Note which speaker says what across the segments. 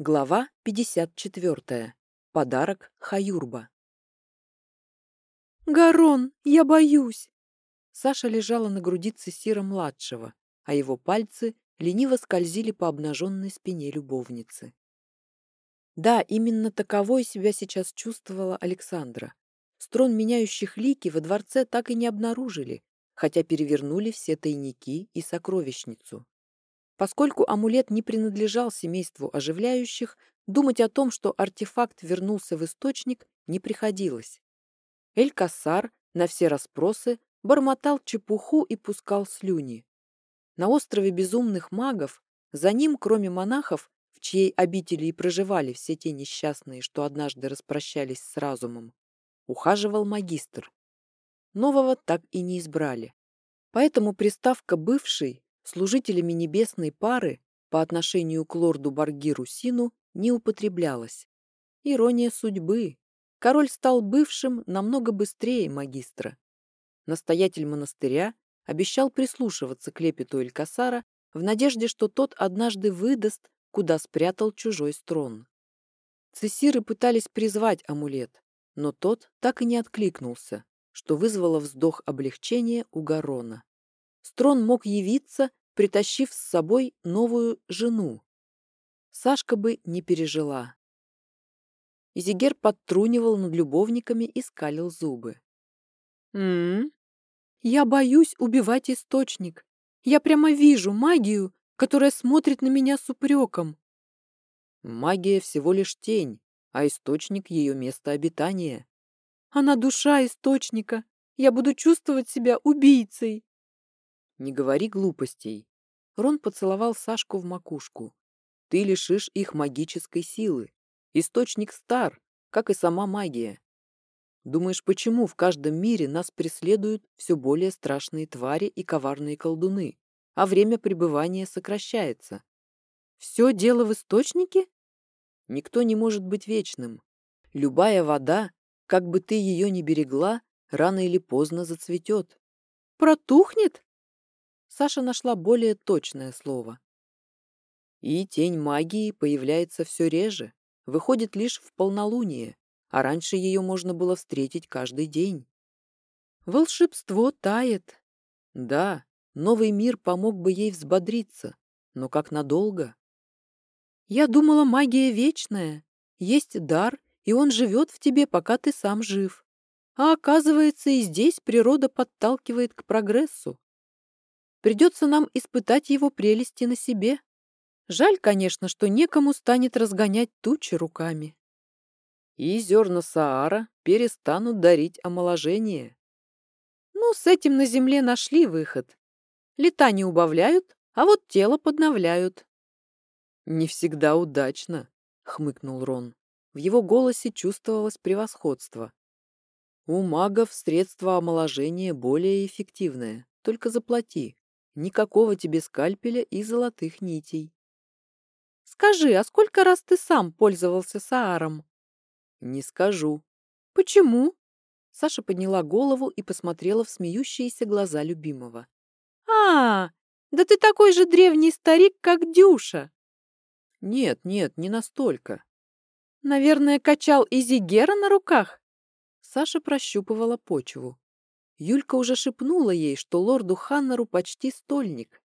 Speaker 1: Глава 54. Подарок Хаюрба.
Speaker 2: «Гарон, я боюсь!»
Speaker 1: Саша лежала на груди Цесира-младшего, а его пальцы лениво скользили по обнаженной спине любовницы. Да, именно таковой себя сейчас чувствовала Александра. Строн меняющих лики во дворце так и не обнаружили, хотя перевернули все тайники и сокровищницу. Поскольку амулет не принадлежал семейству оживляющих, думать о том, что артефакт вернулся в источник, не приходилось. Эль-Кассар на все расспросы бормотал чепуху и пускал слюни. На острове безумных магов за ним, кроме монахов, в чьей обители и проживали все те несчастные, что однажды распрощались с разумом, ухаживал магистр. Нового так и не избрали. Поэтому приставка «бывший» служителями небесной пары по отношению к лорду Баргиру Сину не употреблялась. Ирония судьбы. Король стал бывшим намного быстрее магистра. Настоятель монастыря обещал прислушиваться к лепету Элькасара в надежде, что тот однажды выдаст, куда спрятал чужой строн. Цессиры пытались призвать амулет, но тот так и не откликнулся, что вызвало вздох облегчения у Гарона. Строн мог явиться притащив с собой новую жену. Сашка бы не пережила. Изигер подтрунивал над любовниками и скалил зубы.
Speaker 2: «М-м? Я боюсь убивать источник. Я прямо вижу магию, которая смотрит на меня с упреком».
Speaker 1: «Магия всего лишь тень, а источник — ее место обитания».
Speaker 2: «Она душа источника. Я буду чувствовать себя убийцей».
Speaker 1: «Не говори глупостей. Рон поцеловал Сашку в макушку. «Ты лишишь их магической силы. Источник стар, как и сама магия. Думаешь, почему в каждом мире нас преследуют все более страшные твари и коварные колдуны, а время пребывания сокращается?
Speaker 2: Все дело в источнике?
Speaker 1: Никто не может быть вечным. Любая вода, как бы ты ее ни берегла, рано или поздно зацветет.
Speaker 2: Протухнет?
Speaker 1: Саша нашла более точное слово. И тень магии появляется все реже, выходит лишь в полнолуние, а раньше ее можно было встретить каждый день.
Speaker 2: Волшебство тает.
Speaker 1: Да, новый мир помог бы ей взбодриться, но как надолго?
Speaker 2: Я думала, магия вечная. Есть дар, и он живет в тебе, пока ты сам жив. А оказывается, и здесь природа подталкивает к прогрессу. Придется нам испытать его прелести на себе. Жаль, конечно, что некому станет разгонять тучи руками.
Speaker 1: И зерна Саара перестанут дарить омоложение.
Speaker 2: Ну, с этим на земле нашли выход. Лета не убавляют, а вот тело подновляют.
Speaker 1: Не всегда удачно, хмыкнул Рон. В его голосе чувствовалось превосходство. У магов средство омоложения более эффективное, только заплати. Никакого тебе скальпеля и золотых нитей.
Speaker 2: Скажи, а сколько раз ты сам пользовался Сааром?
Speaker 1: Не скажу.
Speaker 2: Почему?
Speaker 1: Саша подняла голову и посмотрела в смеющиеся глаза любимого.
Speaker 2: А, да ты такой же древний старик, как Дюша.
Speaker 1: Нет, нет, не настолько.
Speaker 2: Наверное, качал Изигера на руках?
Speaker 1: Саша прощупывала почву. Юлька уже шепнула ей, что лорду Ханнеру почти стольник.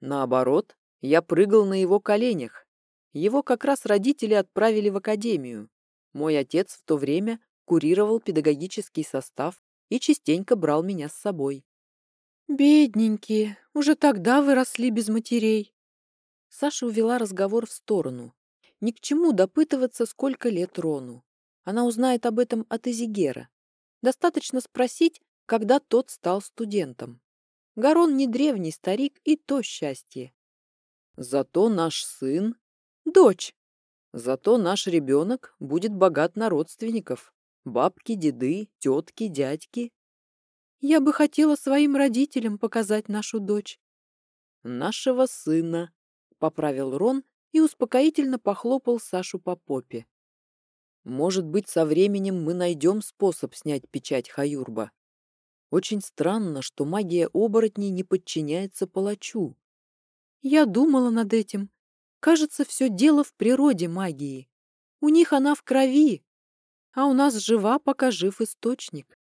Speaker 1: Наоборот, я прыгал на его коленях. Его как раз родители отправили в академию. Мой отец в то время курировал педагогический состав и частенько брал меня с собой.
Speaker 2: «Бедненькие, уже тогда выросли без матерей».
Speaker 1: Саша увела разговор в сторону. Ни к чему допытываться, сколько лет Рону. Она узнает об этом от Изигера. Достаточно спросить, когда тот стал студентом. Гарон не древний старик, и то счастье. Зато наш сын — дочь. Зато наш ребенок будет богат на родственников. Бабки, деды, тетки, дядьки.
Speaker 2: Я бы хотела своим родителям показать нашу дочь.
Speaker 1: Нашего сына, — поправил Рон и успокоительно похлопал Сашу по попе. Может быть, со временем мы найдем способ снять печать Хаюрба. Очень странно, что магия оборотней не подчиняется палачу.
Speaker 2: Я думала над этим. Кажется, все дело в природе магии. У них она в крови, а у нас жива, пока жив источник.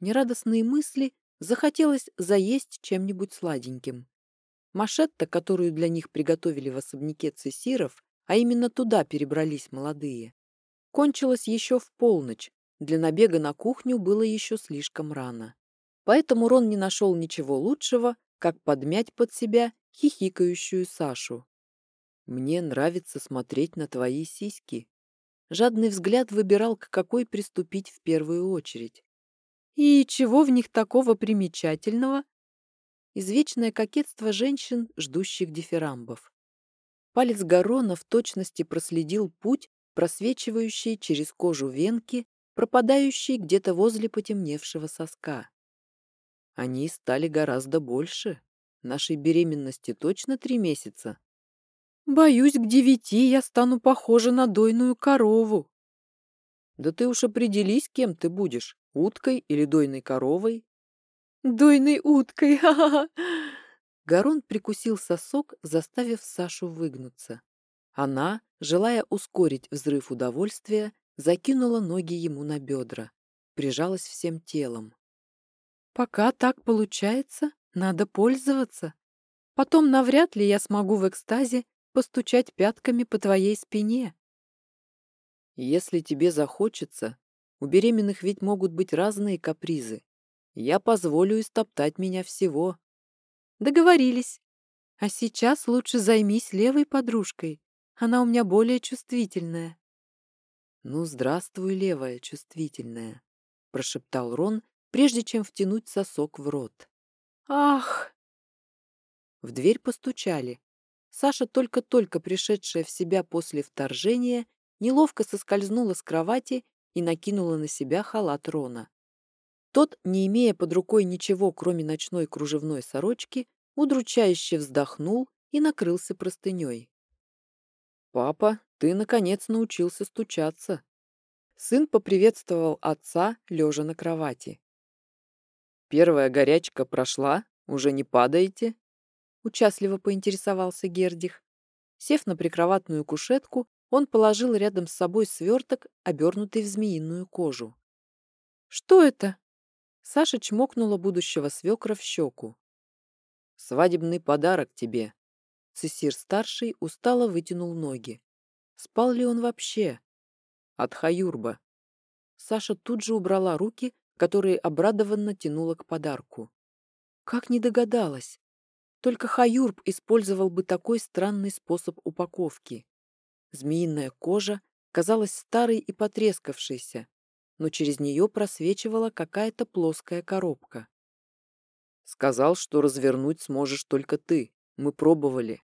Speaker 2: Нерадостные мысли захотелось заесть чем-нибудь сладеньким. Машетта, которую для них приготовили в особняке цессиров, а именно туда перебрались молодые, кончилась еще в полночь, для набега на кухню было еще слишком рано. Поэтому Рон не нашел ничего лучшего, как подмять под себя хихикающую Сашу. «Мне нравится смотреть на твои сиськи». Жадный взгляд выбирал, к какой приступить в первую очередь. «И чего в них такого примечательного?» Извечное кокетство женщин, ждущих дифирамбов. Палец Гарона в точности проследил путь, просвечивающий через кожу венки, пропадающий где-то возле потемневшего соска. Они стали гораздо больше. Нашей беременности точно три месяца. Боюсь, к девяти я стану похожа на дойную корову. Да ты уж определись, кем ты будешь, уткой или дойной коровой. Дойной уткой, ха-ха-ха! Гарон прикусил сосок, заставив Сашу выгнуться. Она, желая ускорить взрыв удовольствия, закинула ноги ему на бедра, прижалась всем телом. Пока так получается, надо пользоваться. Потом навряд ли я смогу в экстазе постучать пятками по твоей спине. Если тебе захочется, у беременных ведь могут быть разные капризы. Я позволю истоптать меня всего. Договорились. А сейчас лучше займись левой подружкой. Она у меня более чувствительная. Ну, здравствуй, левая чувствительная, прошептал Рон, прежде чем втянуть сосок в рот. «Ах!» В дверь постучали. Саша, только-только пришедшая в себя после вторжения, неловко соскользнула с кровати и накинула на себя халат Рона. Тот, не имея под рукой ничего, кроме ночной кружевной сорочки, удручающе вздохнул и накрылся простыней. «Папа, ты, наконец, научился стучаться». Сын поприветствовал отца, лежа на кровати. «Первая горячка прошла? Уже не падаете?» Участливо поинтересовался Гердих. Сев на прикроватную кушетку, он положил рядом с собой сверток, обернутый в змеиную кожу. «Что это?» Саша чмокнула будущего свекра в щеку. «Свадебный подарок тебе». Цесир-старший устало вытянул ноги. Спал ли он вообще? От Хаюрба. Саша тут же убрала руки, которые обрадованно тянула к подарку. Как не догадалась. Только Хаюрб использовал бы такой странный способ упаковки. Змеиная кожа казалась старой и потрескавшейся, но через нее просвечивала какая-то плоская коробка. «Сказал, что развернуть сможешь только ты. Мы пробовали».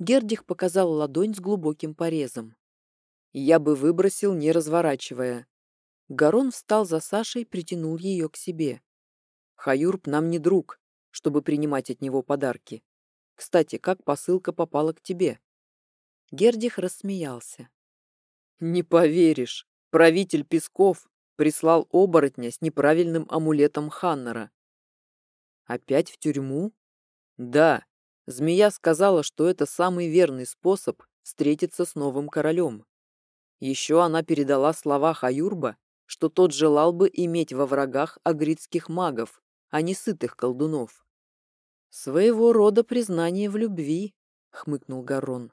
Speaker 2: Гердих показал ладонь с глубоким порезом. «Я бы выбросил, не разворачивая. Гарон встал за Сашей и притянул ее к себе. «Хаюрб нам не друг, чтобы принимать от него подарки. Кстати, как посылка попала к тебе?» Гердих рассмеялся. «Не поверишь, правитель Песков прислал оборотня с неправильным амулетом Ханнера». «Опять в тюрьму?» «Да, змея сказала, что это самый верный способ встретиться с новым королем. Еще она передала слова Хаюрба что тот желал бы иметь во врагах агритских магов, а не сытых колдунов. «Своего рода признание в любви», — хмыкнул Гарон.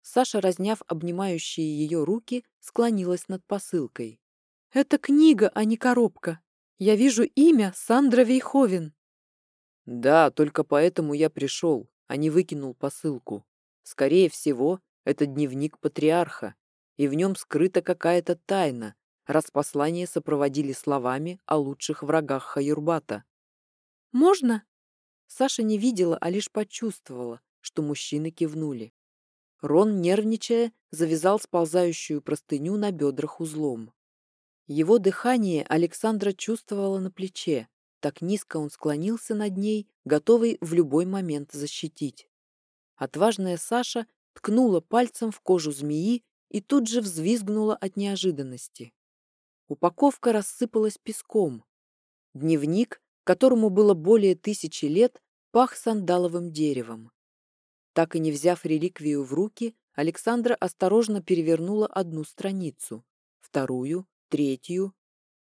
Speaker 2: Саша, разняв обнимающие ее руки, склонилась над посылкой. «Это книга, а не коробка. Я вижу имя Сандра Вейховен». «Да, только поэтому я пришел, а не выкинул посылку. Скорее всего, это дневник патриарха, и в нем скрыта какая-то тайна, раз послание сопроводили словами о лучших врагах Хаюрбата. «Можно?» Саша не видела, а лишь почувствовала, что мужчины кивнули. Рон, нервничая, завязал сползающую простыню на бедрах узлом. Его дыхание Александра чувствовала на плече. Так низко он склонился над ней, готовый в любой момент защитить. Отважная Саша ткнула пальцем в кожу змеи и тут же взвизгнула от неожиданности. Упаковка рассыпалась песком. Дневник, которому было более тысячи лет, пах сандаловым деревом.
Speaker 1: Так и не взяв реликвию в руки, Александра осторожно перевернула одну страницу, вторую, третью.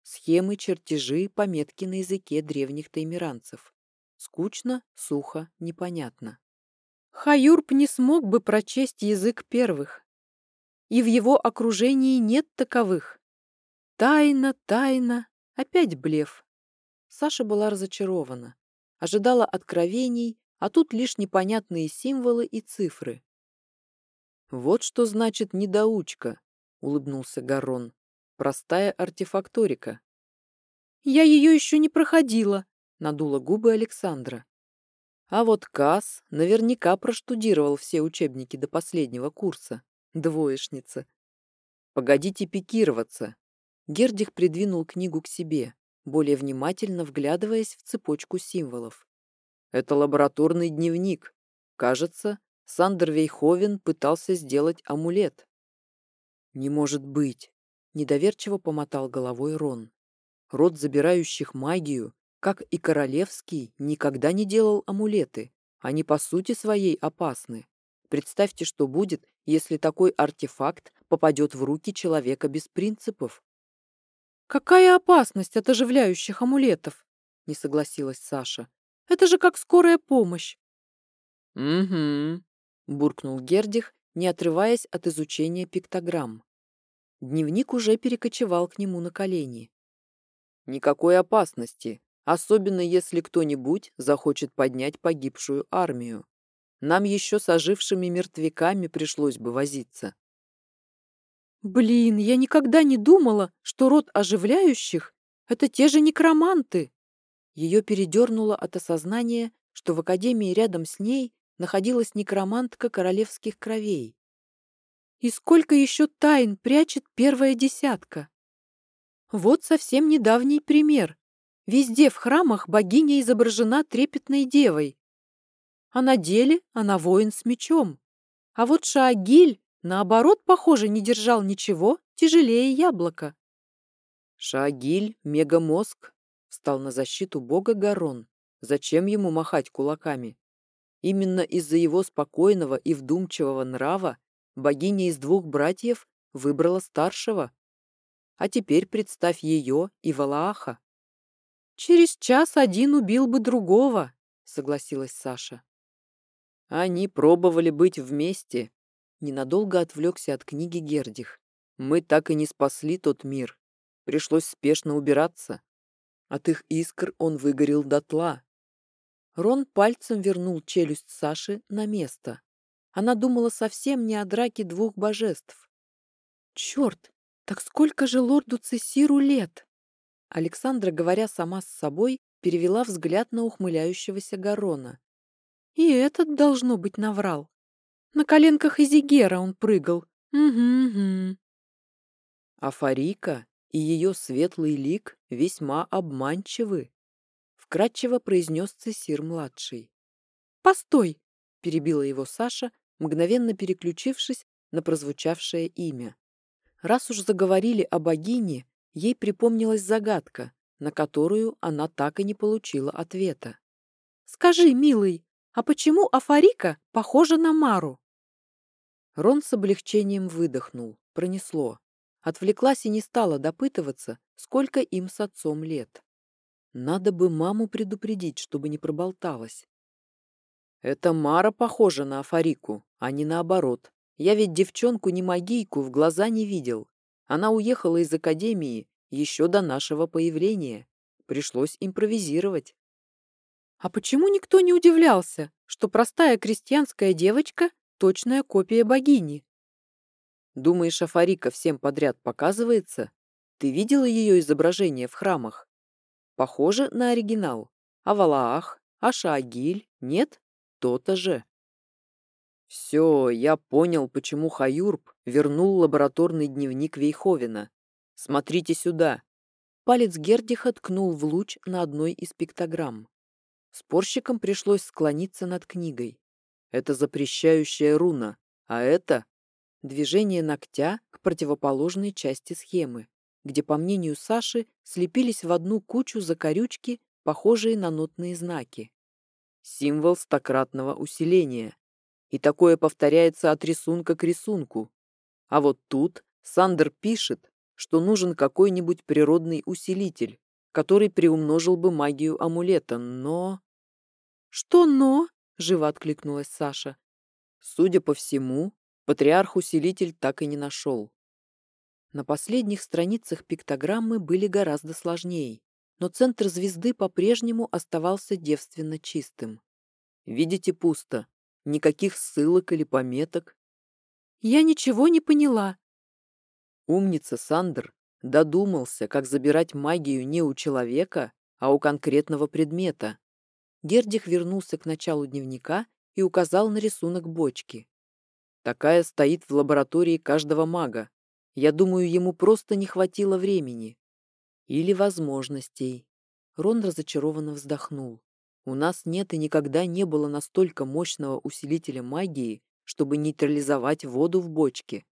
Speaker 1: Схемы, чертежи, пометки на языке древних таймиранцев. Скучно, сухо, непонятно.
Speaker 2: Хаюрб не смог бы прочесть язык первых. И в его окружении нет таковых. Тайна, тайна, опять блеф. Саша была разочарована. Ожидала откровений, а тут лишь непонятные символы и цифры.
Speaker 1: «Вот что значит недоучка», — улыбнулся Гарон. «Простая артефакторика».
Speaker 2: «Я ее еще не проходила», — надула губы Александра.
Speaker 1: А вот Касс наверняка проштудировал все учебники до последнего курса. Двоечница. «Погодите пикироваться». Гердих придвинул книгу к себе, более внимательно вглядываясь в цепочку символов. Это лабораторный дневник. Кажется, Сандер Вейховен пытался сделать амулет. Не может быть. Недоверчиво помотал головой Рон. Род забирающих магию, как и королевский, никогда не делал амулеты. Они по сути своей опасны. Представьте, что будет, если такой артефакт попадет в руки человека без принципов.
Speaker 2: «Какая опасность от оживляющих амулетов?» — не согласилась Саша. Это же как скорая помощь.
Speaker 1: Угу, буркнул Гердих, не отрываясь от изучения пиктограмм. Дневник уже перекочевал к нему на колени. Никакой опасности, особенно если кто-нибудь захочет поднять погибшую армию. Нам еще с ожившими мертвяками пришлось бы возиться.
Speaker 2: Блин, я никогда не думала, что род оживляющих — это те же некроманты. Ее передернуло от осознания, что в академии рядом с ней находилась некромантка королевских кровей. И сколько еще тайн прячет первая десятка? Вот совсем недавний пример. Везде в храмах богиня изображена трепетной девой. А на деле она воин с мечом. А вот Шаагиль, наоборот, похоже, не держал ничего тяжелее яблока.
Speaker 1: Шаагиль — мегамозг, Встал на защиту бога Гарон. Зачем ему махать кулаками? Именно из-за его спокойного и вдумчивого нрава богиня из двух братьев выбрала старшего. А теперь представь ее и Валааха.
Speaker 2: «Через час один убил бы другого», — согласилась Саша.
Speaker 1: Они пробовали быть вместе. Ненадолго отвлекся от книги Гердих. Мы так и не спасли тот мир. Пришлось спешно убираться. От их искр он выгорел дотла. Рон пальцем вернул челюсть Саши на место. Она думала совсем не о драке двух божеств.
Speaker 2: «Черт! Так сколько же лорду Цесиру лет?» Александра, говоря сама с собой, перевела взгляд на ухмыляющегося Гарона. «И этот, должно быть, наврал. На коленках Изигера он прыгал. Угу-угу».
Speaker 1: А Фарика и ее светлый лик весьма обманчивы», — вкратчиво произнес Цесир-младший.
Speaker 2: «Постой!» — перебила его Саша, мгновенно переключившись на прозвучавшее имя.
Speaker 1: Раз уж заговорили о богине, ей припомнилась загадка, на которую она так и не получила ответа.
Speaker 2: «Скажи, милый, а почему Афарика похожа на Мару?»
Speaker 1: Рон с облегчением выдохнул, пронесло. Отвлеклась и не стала допытываться, сколько им с отцом лет. Надо бы маму предупредить, чтобы не проболталась. Это Мара похожа на Афарику, а не наоборот. Я ведь девчонку не магийку в глаза не видел. Она уехала из академии еще до нашего появления. Пришлось импровизировать.
Speaker 2: А почему никто не удивлялся, что простая крестьянская девочка — точная копия богини?
Speaker 1: Думаешь, Афарика всем подряд показывается? Ты видела ее изображение в храмах? Похоже на оригинал. А Валаах? А Шаагиль? Нет? То-то же. Все, я понял, почему Хаюрб вернул лабораторный дневник Вейховена. Смотрите сюда. Палец Гердиха ткнул в луч на одной из пиктограмм. Спорщикам пришлось склониться над книгой. Это запрещающая руна, а это Движение ногтя к противоположной части схемы, где, по мнению Саши, слепились в одну кучу закорючки, похожие на нотные знаки. Символ стократного усиления. и такое повторяется от рисунка к рисунку. А вот тут Сандер пишет, что нужен какой-нибудь природный усилитель, который приумножил бы магию амулета, но...
Speaker 2: «Что «но»?» — живо откликнулась Саша.
Speaker 1: Судя по всему, патриарх-усилитель так и не нашел.
Speaker 2: На последних страницах пиктограммы были гораздо сложнее, но центр звезды по-прежнему оставался девственно чистым.
Speaker 1: Видите, пусто. Никаких ссылок или пометок.
Speaker 2: Я ничего не поняла.
Speaker 1: Умница Сандер додумался, как забирать магию не у человека, а у конкретного предмета.
Speaker 2: Гердих вернулся к началу дневника и указал на рисунок бочки.
Speaker 1: Такая стоит в лаборатории каждого мага. Я думаю, ему просто не хватило времени. Или возможностей.
Speaker 2: Рон разочарованно вздохнул.
Speaker 1: У нас нет и никогда не было настолько мощного усилителя магии, чтобы нейтрализовать воду в бочке.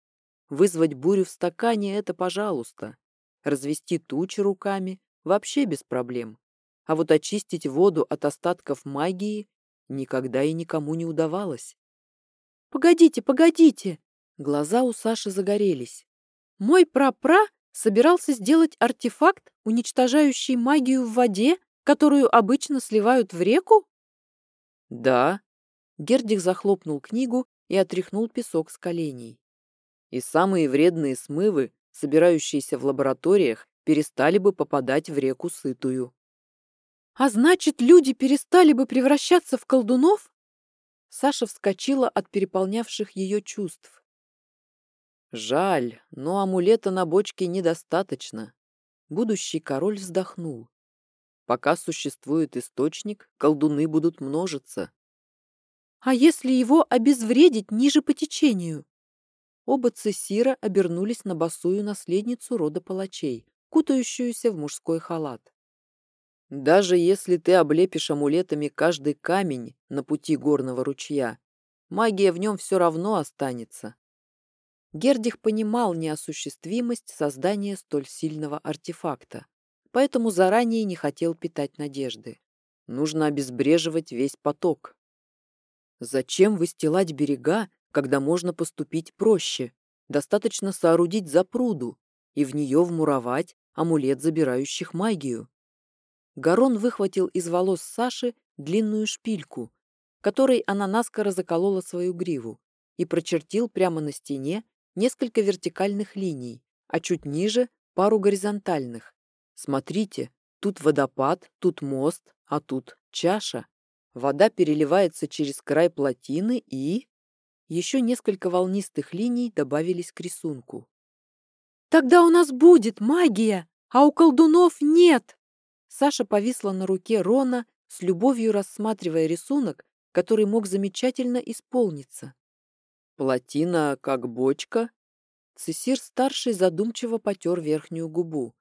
Speaker 1: Вызвать бурю в стакане – это пожалуйста. Развести тучи руками – вообще без проблем. А вот очистить воду от остатков магии никогда и никому не удавалось.
Speaker 2: «Погодите, погодите!» Глаза у Саши загорелись. «Мой прапра собирался сделать артефакт, уничтожающий магию в воде, которую обычно сливают в реку?»
Speaker 1: «Да».
Speaker 2: Гердих захлопнул книгу и отряхнул песок с коленей
Speaker 1: и самые вредные смывы, собирающиеся в лабораториях, перестали бы попадать в реку сытую.
Speaker 2: «А значит, люди перестали бы превращаться в колдунов?» Саша вскочила от переполнявших ее чувств.
Speaker 1: «Жаль, но амулета на бочке недостаточно». Будущий король вздохнул. «Пока существует источник, колдуны будут множиться».
Speaker 2: «А если его обезвредить ниже по течению?»
Speaker 1: Оба цессира обернулись на босую наследницу рода палачей, кутающуюся в мужской халат. Даже если ты облепишь амулетами каждый камень на пути горного ручья, магия в нем все равно останется.
Speaker 2: Гердих понимал неосуществимость создания столь сильного артефакта, поэтому заранее не хотел питать надежды.
Speaker 1: Нужно обезбреживать весь поток. Зачем выстилать берега, когда можно поступить проще. Достаточно соорудить запруду и в нее вмуровать амулет, забирающих магию. Гарон выхватил из волос Саши длинную шпильку, которой она наскоро заколола свою гриву, и прочертил прямо на стене несколько вертикальных линий, а чуть ниже пару горизонтальных. Смотрите, тут водопад, тут мост, а тут чаша. Вода переливается через край плотины и... Еще несколько волнистых линий добавились к рисунку.
Speaker 2: «Тогда у нас будет магия, а у колдунов нет!» Саша повисла на руке Рона, с любовью рассматривая рисунок, который мог замечательно исполниться.
Speaker 1: «Плотина как бочка?» Цесир-старший задумчиво потер верхнюю губу.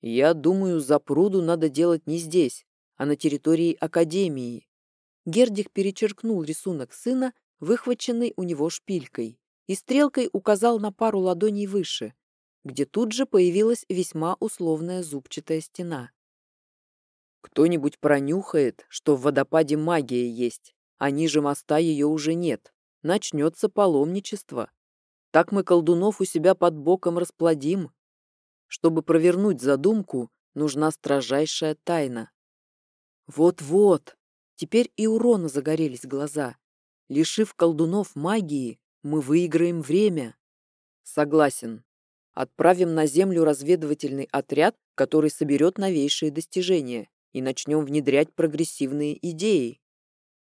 Speaker 1: «Я думаю, за пруду надо делать не здесь, а на территории Академии».
Speaker 2: Гердик перечеркнул рисунок сына выхваченной у него шпилькой, и стрелкой указал на пару ладоней выше, где тут же появилась весьма условная зубчатая стена.
Speaker 1: «Кто-нибудь пронюхает, что в водопаде магия есть, а ниже моста ее уже нет. Начнется паломничество. Так мы колдунов у себя под боком расплодим. Чтобы провернуть задумку, нужна строжайшая тайна».
Speaker 2: «Вот-вот!» Теперь и у Рона загорелись глаза. Лишив колдунов магии, мы выиграем время.
Speaker 1: Согласен. Отправим на Землю разведывательный отряд, который соберет новейшие достижения, и начнем внедрять прогрессивные идеи.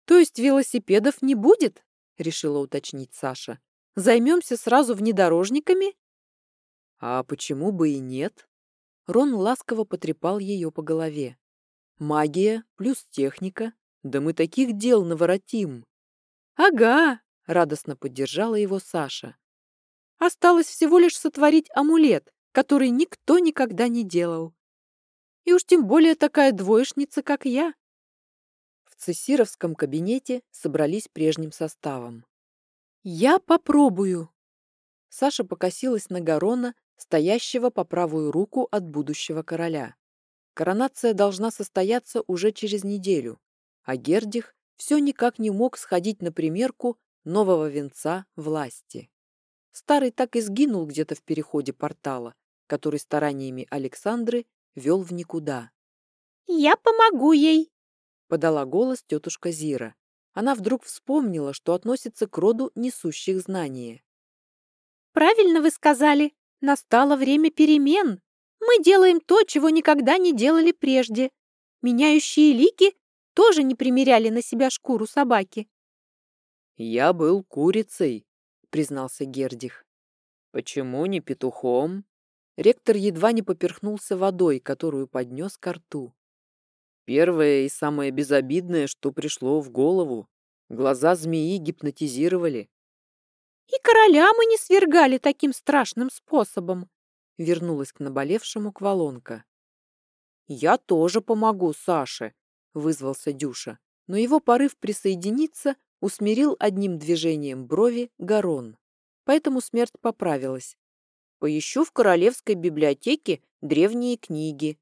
Speaker 2: То есть велосипедов не будет? Решила уточнить Саша. Займемся сразу внедорожниками?
Speaker 1: А почему бы и нет?
Speaker 2: Рон ласково потрепал ее по голове.
Speaker 1: Магия плюс техника. Да мы таких дел наворотим.
Speaker 2: «Ага!» — радостно поддержала его Саша. «Осталось всего лишь сотворить амулет, который никто никогда не делал. И уж тем более такая двоечница, как я».
Speaker 1: В цессировском кабинете собрались прежним составом.
Speaker 2: «Я попробую!»
Speaker 1: Саша покосилась на Гарона, стоящего по правую руку от будущего короля. Коронация должна состояться уже через неделю, а Гердих все никак не мог сходить на примерку нового венца власти. Старый так и сгинул где-то в переходе портала, который стараниями Александры вел в никуда.
Speaker 2: «Я помогу ей!»
Speaker 1: — подала голос тетушка Зира. Она вдруг вспомнила, что относится к роду несущих знания.
Speaker 2: «Правильно вы сказали. Настало время перемен. Мы делаем то, чего никогда не делали прежде. Меняющие лики тоже не примеряли на себя шкуру собаки».
Speaker 1: «Я был курицей», — признался Гердих. «Почему не петухом?» Ректор едва не поперхнулся водой, которую поднес ко рту. Первое и самое безобидное, что пришло в голову. Глаза змеи гипнотизировали.
Speaker 2: «И короля мы не свергали таким страшным способом», —
Speaker 1: вернулась к наболевшему Квалонка. «Я тоже помогу Саше», — вызвался Дюша, но его порыв присоединиться усмирил одним движением брови Гарон. Поэтому смерть поправилась. Поищу в королевской библиотеке древние книги.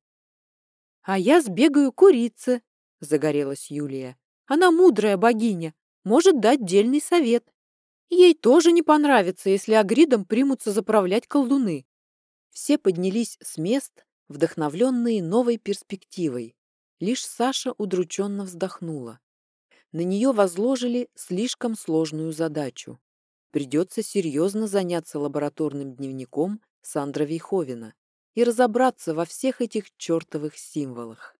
Speaker 2: А я сбегаю курице, загорелась Юлия. Она мудрая богиня, может дать дельный совет. Ей тоже не понравится, если Агридом примутся заправлять колдуны.
Speaker 1: Все поднялись с мест, вдохновленные новой перспективой. Лишь Саша удрученно вздохнула. На нее возложили слишком сложную задачу. Придется серьезно заняться лабораторным дневником Сандра Вейховена и разобраться во всех этих чертовых символах.